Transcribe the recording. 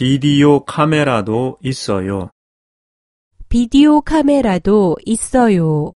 비디오 카메라도 있어요. 비디오 카메라도 있어요.